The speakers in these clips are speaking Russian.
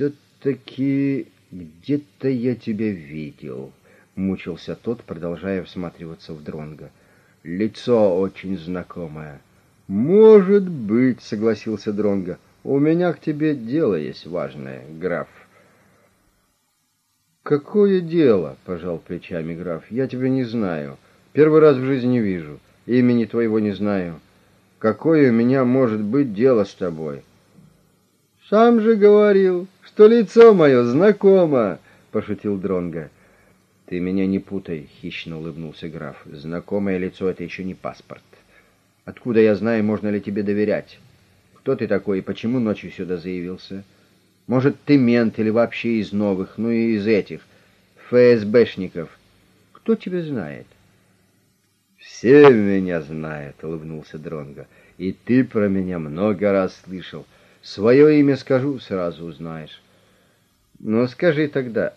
«Все-таки где-то я тебя видел», — мучился тот, продолжая всматриваться в дронга Лицо очень знакомое. «Может быть», — согласился Дронга. «У меня к тебе дело есть важное, граф». «Какое дело?» — пожал плечами граф. «Я тебя не знаю. Первый раз в жизни вижу. Имени твоего не знаю. Какое у меня может быть дело с тобой?» «Сам же говорил, что лицо мое знакомо», — пошутил Дронга. «Ты меня не путай», — хищно улыбнулся граф. «Знакомое лицо — это еще не паспорт. Откуда я знаю, можно ли тебе доверять? Кто ты такой и почему ночью сюда заявился?» Может, ты мент или вообще из новых, ну и из этих, ФСБшников. Кто тебя знает? Все меня знают, улыбнулся Дронго. И ты про меня много раз слышал. Свое имя скажу, сразу узнаешь. Ну, скажи тогда.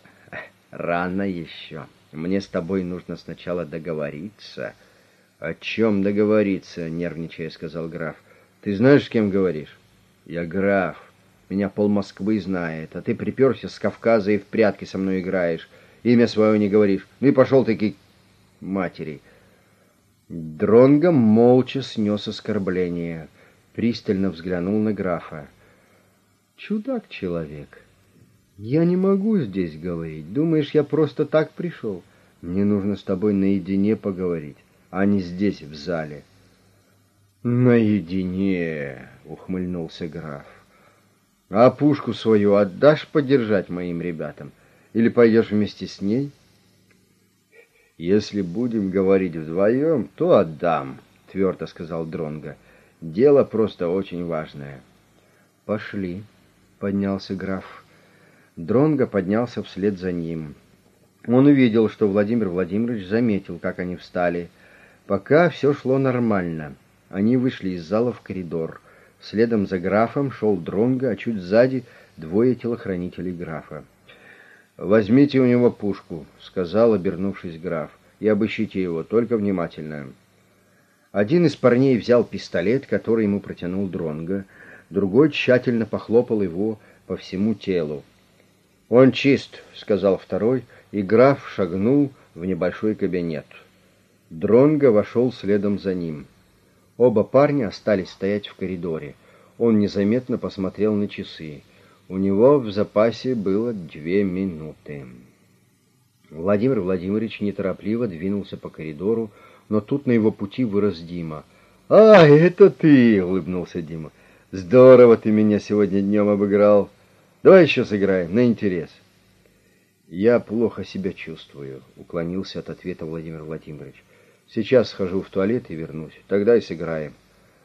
Рано еще. Мне с тобой нужно сначала договориться. О чем договориться, нервничая, сказал граф. Ты знаешь, с кем говоришь? Я граф. Меня пол Москвы знает, а ты приперся с Кавказа и в прятки со мной играешь. Имя свое не говоришь. Ну и пошел-таки матери. Дронго молча снес оскорбление, пристально взглянул на графа. «Чудак человек. Я не могу здесь говорить. Думаешь, я просто так пришел? Мне нужно с тобой наедине поговорить, а не здесь, в зале». «Наедине», — ухмыльнулся граф. А пушку свою отдашь подержать моим ребятам? Или пойдешь вместе с ней? Если будем говорить вдвоем, то отдам, твердо сказал Дронга. Дело просто очень важное. Пошли, поднялся граф. Дронга поднялся вслед за ним. Он увидел, что Владимир Владимирович заметил, как они встали. Пока все шло нормально. Они вышли из зала в коридор. Следом за графом шел Дронго, а чуть сзади двое телохранителей графа. «Возьмите у него пушку», — сказал, обернувшись граф, — «и обыщите его, только внимательно». Один из парней взял пистолет, который ему протянул Дронго, другой тщательно похлопал его по всему телу. «Он чист», — сказал второй, и граф шагнул в небольшой кабинет. Дронго вошел следом за ним. Оба парня остались стоять в коридоре. Он незаметно посмотрел на часы. У него в запасе было две минуты. Владимир Владимирович неторопливо двинулся по коридору, но тут на его пути вырос Дима. «А, это ты!» — улыбнулся Дима. «Здорово ты меня сегодня днем обыграл. Давай еще сыграем, на интерес». «Я плохо себя чувствую», — уклонился от ответа Владимир Владимирович. Сейчас схожу в туалет и вернусь. Тогда и сыграем.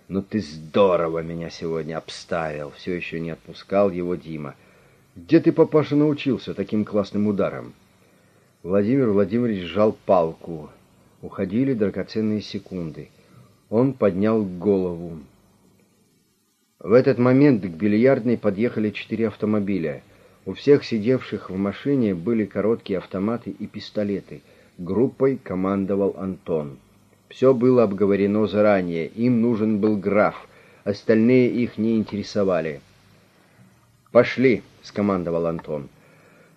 Ну ты здорово меня сегодня обставил. Все еще не отпускал его Дима. Где ты, папаша, научился таким классным ударом? Владимир Владимирович сжал палку. Уходили драгоценные секунды. Он поднял голову. В этот момент к бильярдной подъехали четыре автомобиля. У всех сидевших в машине были короткие автоматы и пистолеты — Группой командовал Антон. Все было обговорено заранее, им нужен был граф, остальные их не интересовали. «Пошли!» — скомандовал Антон.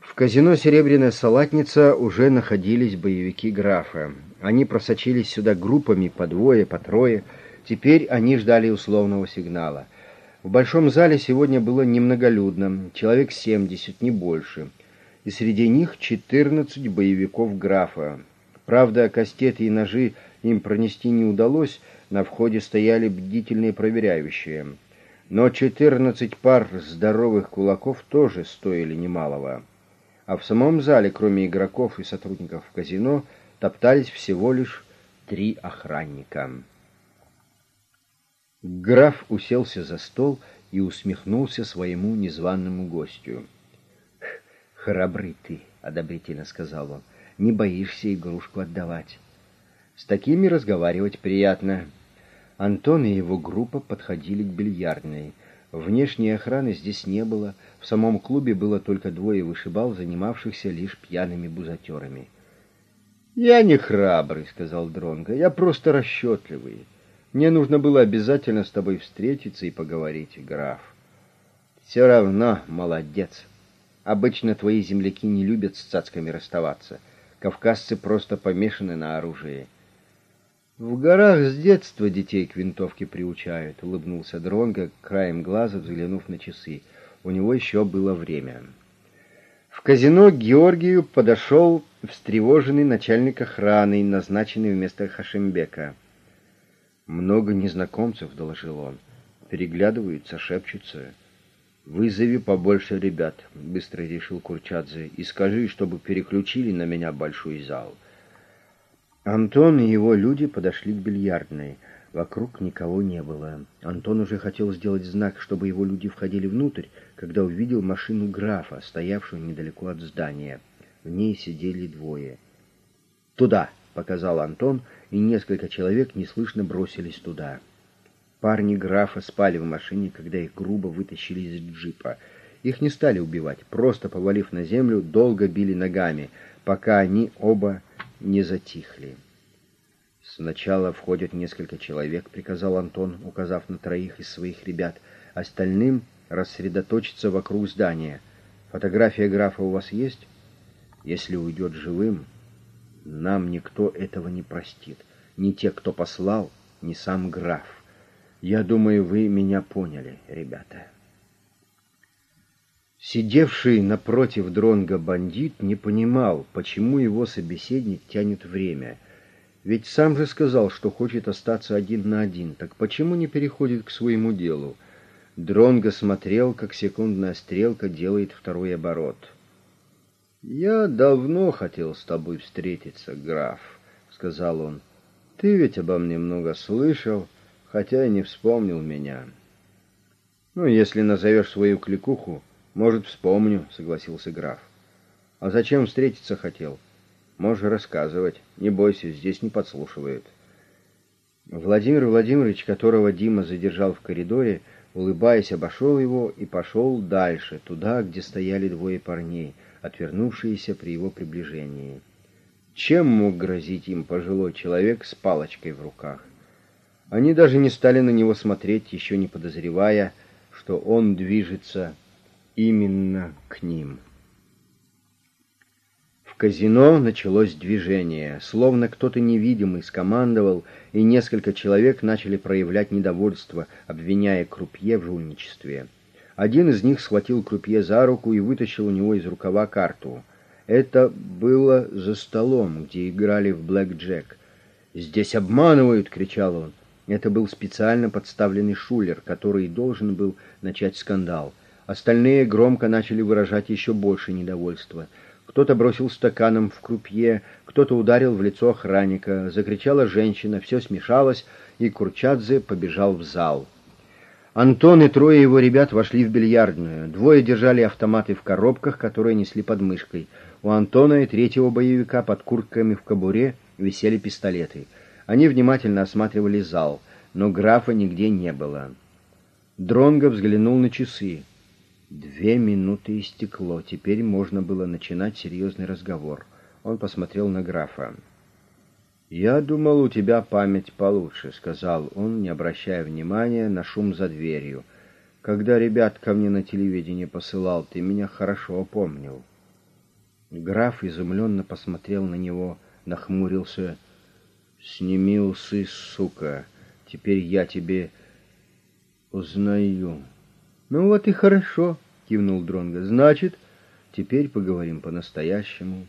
В казино «Серебряная салатница» уже находились боевики графа. Они просочились сюда группами по двое, по трое. Теперь они ждали условного сигнала. В большом зале сегодня было немноголюдно, человек семьдесят, не больше — и среди них 14 боевиков графа. Правда, кастеты и ножи им пронести не удалось, на входе стояли бдительные проверяющие. Но 14 пар здоровых кулаков тоже стоили немалого. А в самом зале, кроме игроков и сотрудников казино, топтались всего лишь три охранника. Граф уселся за стол и усмехнулся своему незваному гостю. «Храбрый ты», — одобрительно сказал он, — «не боишься игрушку отдавать». «С такими разговаривать приятно». Антон и его группа подходили к бильярдной. Внешней охраны здесь не было, в самом клубе было только двое вышибал, занимавшихся лишь пьяными бузатерами. «Я не храбрый», — сказал Дронго, — «я просто расчетливый. Мне нужно было обязательно с тобой встретиться и поговорить, граф». «Все равно молодец». Обычно твои земляки не любят с цацками расставаться. Кавказцы просто помешаны на оружии. В горах с детства детей к винтовке приучают, улыбнулся Дронго, краем глаза взглянув на часы. У него еще было время. В казино к Георгию подошел встревоженный начальник охраны, назначенный вместо Хашимбека. «Много незнакомцев», — доложил он. «Переглядываются, шепчутся». «Вызови побольше ребят», — быстро решил Курчадзе, — «и скажи, чтобы переключили на меня большой зал». Антон и его люди подошли к бильярдной. Вокруг никого не было. Антон уже хотел сделать знак, чтобы его люди входили внутрь, когда увидел машину графа, стоявшую недалеко от здания. В ней сидели двое. «Туда!» — показал Антон, и несколько человек неслышно бросились туда. Парни графа спали в машине, когда их грубо вытащили из джипа. Их не стали убивать, просто повалив на землю, долго били ногами, пока они оба не затихли. «Сначала входят несколько человек», — приказал Антон, указав на троих из своих ребят. «Остальным рассредоточиться вокруг здания. Фотография графа у вас есть? Если уйдет живым, нам никто этого не простит. Ни те, кто послал, ни сам граф. Я думаю, вы меня поняли, ребята». Сидевший напротив дронга бандит не понимал, почему его собеседник тянет время. Ведь сам же сказал, что хочет остаться один на один, так почему не переходит к своему делу? Дронго смотрел, как секундная стрелка делает второй оборот. «Я давно хотел с тобой встретиться, граф», — сказал он. «Ты ведь обо мне много слышал, хотя и не вспомнил меня. Ну, если назовешь свою кликуху, «Может, вспомню», — согласился граф. «А зачем встретиться хотел? Можешь рассказывать. Не бойся, здесь не подслушивают». Владимир Владимирович, которого Дима задержал в коридоре, улыбаясь, обошел его и пошел дальше, туда, где стояли двое парней, отвернувшиеся при его приближении. Чем мог грозить им пожилой человек с палочкой в руках? Они даже не стали на него смотреть, еще не подозревая, что он движется именно к ним. В казино началось движение, словно кто-то невидимый скомандовал, и несколько человек начали проявлять недовольство, обвиняя крупье в жульничестве. Один из них схватил крупье за руку и вытащил у него из рукава карту. Это было за столом, где играли в блэк-джек. «Здесь обманывают!» — кричал он. Это был специально подставленный шулер, который должен был начать скандал. Остальные громко начали выражать еще больше недовольства. Кто-то бросил стаканом в крупье, кто-то ударил в лицо охранника, закричала женщина, все смешалось, и Курчадзе побежал в зал. Антон и трое его ребят вошли в бильярдную. Двое держали автоматы в коробках, которые несли под мышкой. У Антона и третьего боевика под куртками в кобуре висели пистолеты. Они внимательно осматривали зал, но графа нигде не было. Дронго взглянул на часы. Две минуты истекло, теперь можно было начинать серьезный разговор. Он посмотрел на графа. «Я думал, у тебя память получше», — сказал он, не обращая внимания на шум за дверью. «Когда ребят ко мне на телевидении посылал, ты меня хорошо помнил». Граф изумленно посмотрел на него, нахмурился. «Сними усы, сука, теперь я тебе узнаю». «Ну вот и хорошо», — кивнул Дронго. «Значит, теперь поговорим по-настоящему».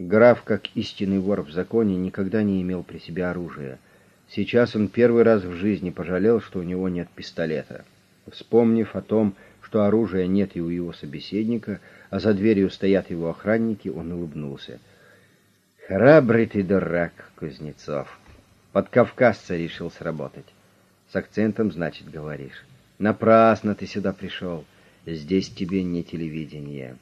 Граф, как истинный вор в законе, никогда не имел при себе оружия. Сейчас он первый раз в жизни пожалел, что у него нет пистолета. Вспомнив о том, что оружия нет и у его собеседника, а за дверью стоят его охранники, он улыбнулся. «Храбрый ты дурак, Кузнецов! Под кавказца решил сработать. С акцентом, значит, говоришь». Напрасно ты сюда пришел. Здесь тебе не телевидение.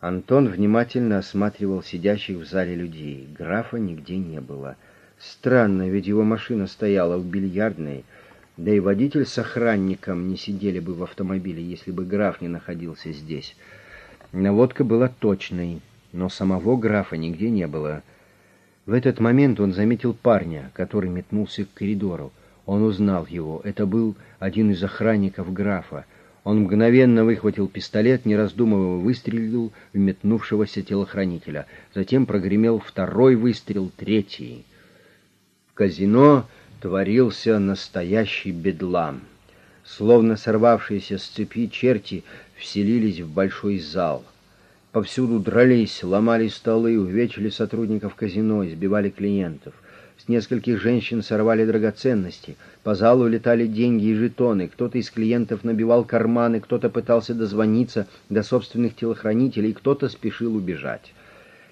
Антон внимательно осматривал сидящих в зале людей. Графа нигде не было. Странно, ведь его машина стояла в бильярдной, да и водитель с охранником не сидели бы в автомобиле, если бы граф не находился здесь. Наводка была точной, но самого графа нигде не было. В этот момент он заметил парня, который метнулся к коридору. Он узнал его. Это был один из охранников графа. Он мгновенно выхватил пистолет, не раздумывая выстрелил в метнувшегося телохранителя. Затем прогремел второй выстрел, третий. В казино творился настоящий бедлам. Словно сорвавшиеся с цепи черти вселились в большой зал. Повсюду дрались, ломали столы, увечили сотрудников казино, избивали клиентов — нескольких женщин сорвали драгоценности. По залу летали деньги и жетоны. Кто-то из клиентов набивал карманы, кто-то пытался дозвониться до собственных телохранителей, кто-то спешил убежать.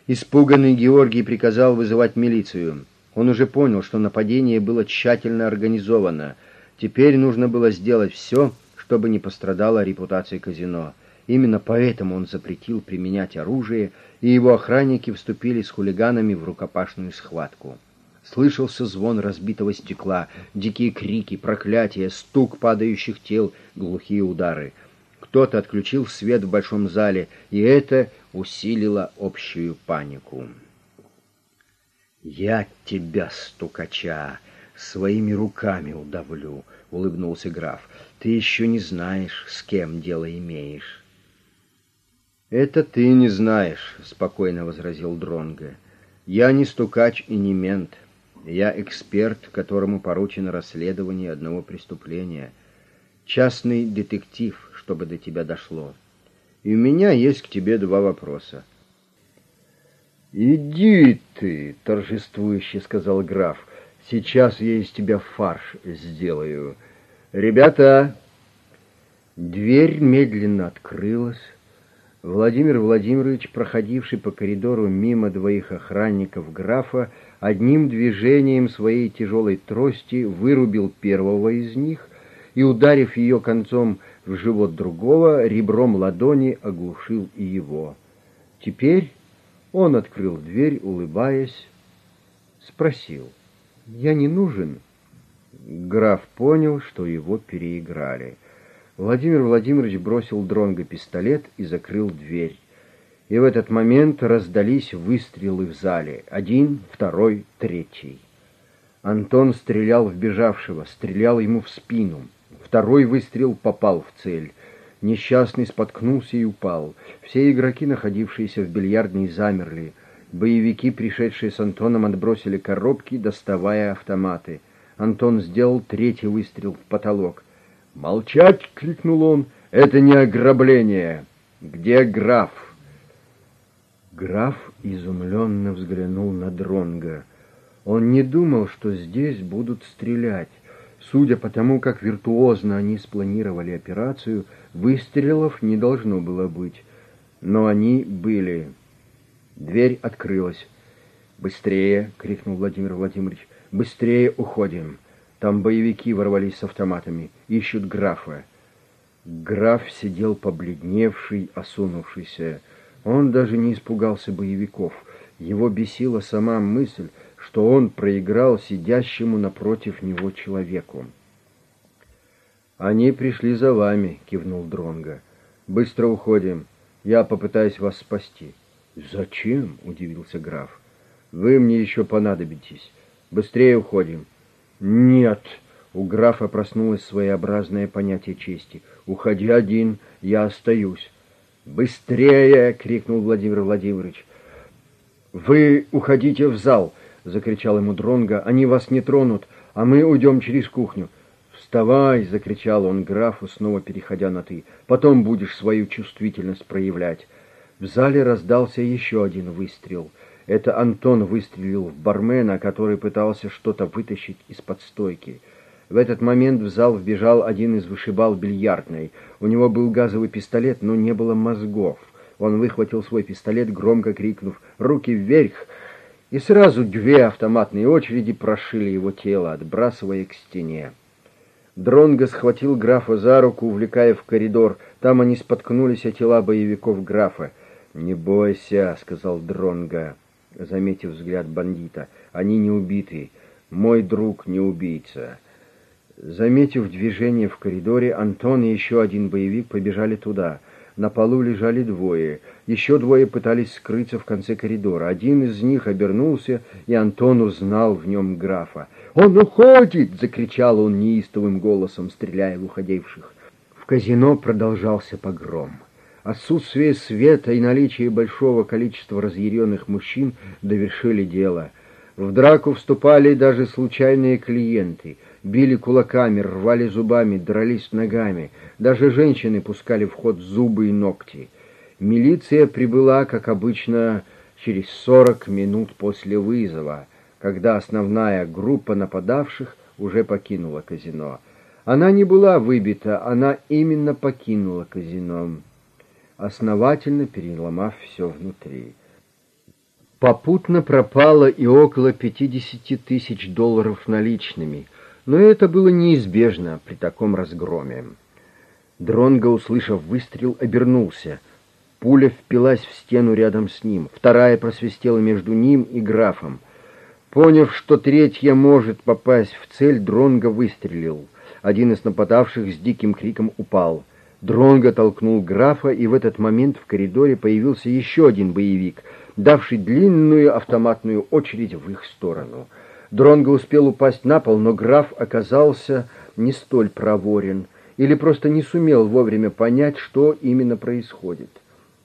Испуганный Георгий приказал вызывать милицию. Он уже понял, что нападение было тщательно организовано. Теперь нужно было сделать все, чтобы не пострадала репутация казино. Именно поэтому он запретил применять оружие, и его охранники вступили с хулиганами в рукопашную схватку. Слышался звон разбитого стекла, дикие крики, проклятия, стук падающих тел, глухие удары. Кто-то отключил свет в большом зале, и это усилило общую панику. «Я тебя, стукача, своими руками удавлю», — улыбнулся граф. «Ты еще не знаешь, с кем дело имеешь». «Это ты не знаешь», — спокойно возразил Дронго. «Я не стукач и не мент». Я эксперт, которому поручено расследование одного преступления. Частный детектив, чтобы до тебя дошло. И у меня есть к тебе два вопроса. «Иди ты!» — торжествующе сказал граф. «Сейчас я из тебя фарш сделаю. Ребята!» Дверь медленно открылась. Владимир Владимирович, проходивший по коридору мимо двоих охранников графа, одним движением своей тяжелой трости вырубил первого из них и, ударив ее концом в живот другого, ребром ладони оглушил и его. Теперь он открыл дверь, улыбаясь, спросил, «Я не нужен?» Граф понял, что его переиграли — Владимир Владимирович бросил дронго пистолет и закрыл дверь. И в этот момент раздались выстрелы в зале. Один, второй, третий. Антон стрелял в бежавшего, стрелял ему в спину. Второй выстрел попал в цель. Несчастный споткнулся и упал. Все игроки, находившиеся в бильярдной, замерли. Боевики, пришедшие с Антоном, отбросили коробки, доставая автоматы. Антон сделал третий выстрел в потолок. «Молчать!» — крикнул он. «Это не ограбление! Где граф?» Граф изумленно взглянул на Дронга. Он не думал, что здесь будут стрелять. Судя по тому, как виртуозно они спланировали операцию, выстрелов не должно было быть. Но они были. Дверь открылась. «Быстрее!» — крикнул Владимир Владимирович. «Быстрее уходим!» Там боевики ворвались с автоматами, ищут графа. Граф сидел побледневший, осунувшийся. Он даже не испугался боевиков. Его бесила сама мысль, что он проиграл сидящему напротив него человеку. «Они пришли за вами», — кивнул Дронга. «Быстро уходим. Я попытаюсь вас спасти». «Зачем?» — удивился граф. «Вы мне еще понадобитесь. Быстрее уходим». «Нет!» — у графа проснулось своеобразное понятие чести. «Уходи один, я остаюсь». «Быстрее!» — крикнул Владимир Владимирович. «Вы уходите в зал!» — закричал ему Дронга. «Они вас не тронут, а мы уйдем через кухню». «Вставай!» — закричал он графу, снова переходя на «ты». «Потом будешь свою чувствительность проявлять». В зале раздался еще один выстрел — это Антон выстрелил в бармена, который пытался что-то вытащить из-под стойки. В этот момент в зал вбежал один из вышибал бильярдной. У него был газовый пистолет, но не было мозгов. Он выхватил свой пистолет, громко крикнув «Руки вверх!» И сразу две автоматные очереди прошили его тело, отбрасывая к стене. Дронго схватил графа за руку, увлекая в коридор. Там они споткнулись о тела боевиков графа. «Не бойся», — сказал Дронго заметив взгляд бандита. «Они не убиты. Мой друг не убийца». Заметив движение в коридоре, Антон и еще один боевик побежали туда. На полу лежали двое. Еще двое пытались скрыться в конце коридора. Один из них обернулся, и Антон узнал в нем графа. «Он уходит!» — закричал он неистовым голосом, стреляя в уходивших. В казино продолжался погром. Отсутствие света и наличие большого количества разъяренных мужчин довершили дело. В драку вступали даже случайные клиенты, били кулаками, рвали зубами, дрались ногами. Даже женщины пускали в ход зубы и ногти. Милиция прибыла, как обычно, через сорок минут после вызова, когда основная группа нападавших уже покинула казино. Она не была выбита, она именно покинула казино основательно переломав все внутри. Попутно пропало и около 50 тысяч долларов наличными, но это было неизбежно при таком разгроме. Дронго, услышав выстрел, обернулся. Пуля впилась в стену рядом с ним, вторая просвистела между ним и графом. Поняв, что третья может попасть в цель, Дронго выстрелил. Один из нападавших с диким криком упал — Дронго толкнул графа, и в этот момент в коридоре появился еще один боевик, давший длинную автоматную очередь в их сторону. Дронго успел упасть на пол, но граф оказался не столь проворен или просто не сумел вовремя понять, что именно происходит.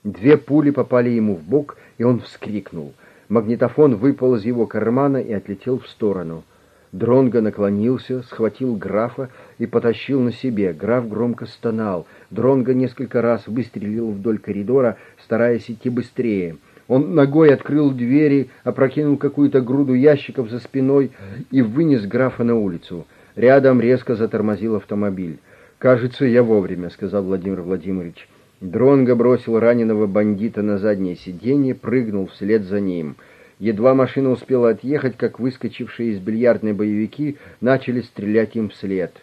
Две пули попали ему в бок, и он вскрикнул. Магнитофон выпал из его кармана и отлетел в сторону. Дронго наклонился, схватил графа и потащил на себе. Граф громко стонал. Дронго несколько раз выстрелил вдоль коридора, стараясь идти быстрее. Он ногой открыл двери, опрокинул какую-то груду ящиков за спиной и вынес графа на улицу. Рядом резко затормозил автомобиль. «Кажется, я вовремя», — сказал Владимир Владимирович. Дронго бросил раненого бандита на заднее сиденье, прыгнул вслед за ним — Едва машина успела отъехать, как выскочившие из бильярдной боевики начали стрелять им вслед.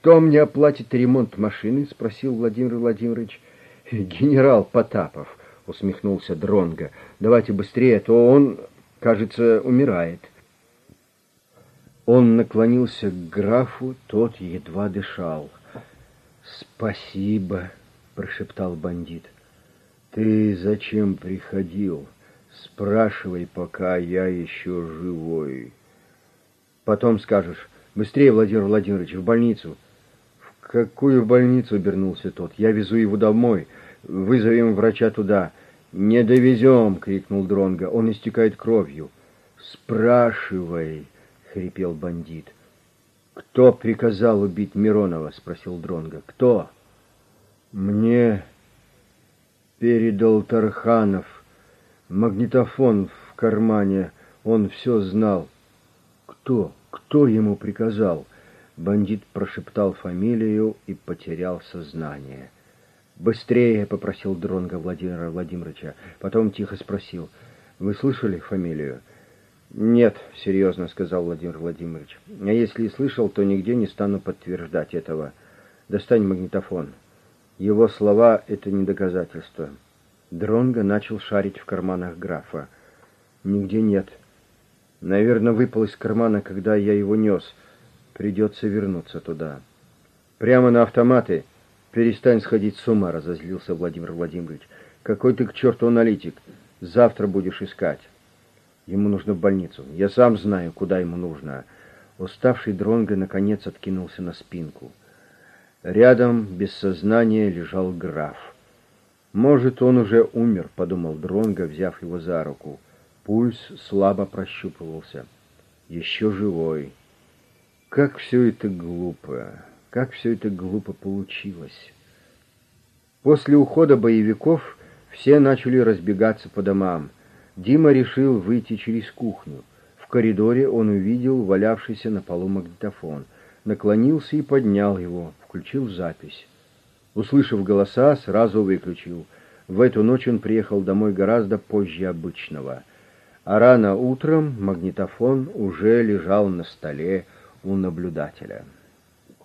«Кто мне оплатит ремонт машины?» — спросил Владимир Владимирович. «Генерал Потапов», — усмехнулся Дронга. «Давайте быстрее, а то он, кажется, умирает». Он наклонился к графу, тот едва дышал. «Спасибо», — прошептал бандит. «Ты зачем приходил?» Спрашивай, пока я еще живой. Потом скажешь. Быстрее, Владимир Владимирович, в больницу. В какую больницу обернулся тот? Я везу его домой. Вызовем врача туда. Не довезем, крикнул Дронга. Он истекает кровью. Спрашивай, хрипел бандит. Кто приказал убить Миронова? спросил Дронга. Кто? Мне передал Тарханов. Магнитофон в кармане, он все знал. Кто? Кто ему приказал? Бандит прошептал фамилию и потерял сознание. «Быстрее!» — попросил Дронга Владимира Владимировича. Потом тихо спросил. «Вы слышали фамилию?» «Нет», — серьезно сказал Владимир Владимирович. «А если и слышал, то нигде не стану подтверждать этого. Достань магнитофон. Его слова — это не доказательство». Дронго начал шарить в карманах графа. Нигде нет. Наверное, выпал из кармана, когда я его нес. Придется вернуться туда. Прямо на автоматы. Перестань сходить с ума, разозлился Владимир Владимирович. Какой ты к черту аналитик. Завтра будешь искать. Ему нужно в больницу. Я сам знаю, куда ему нужно. Уставший Дронго наконец откинулся на спинку. Рядом, без сознания, лежал граф. «Может, он уже умер», — подумал Дронго, взяв его за руку. Пульс слабо прощупывался. «Еще живой». Как все это глупо, как все это глупо получилось. После ухода боевиков все начали разбегаться по домам. Дима решил выйти через кухню. В коридоре он увидел валявшийся на полу магнитофон. Наклонился и поднял его, включил запись. Услышав голоса, сразу выключил. В эту ночь он приехал домой гораздо позже обычного. А рано утром магнитофон уже лежал на столе у наблюдателя.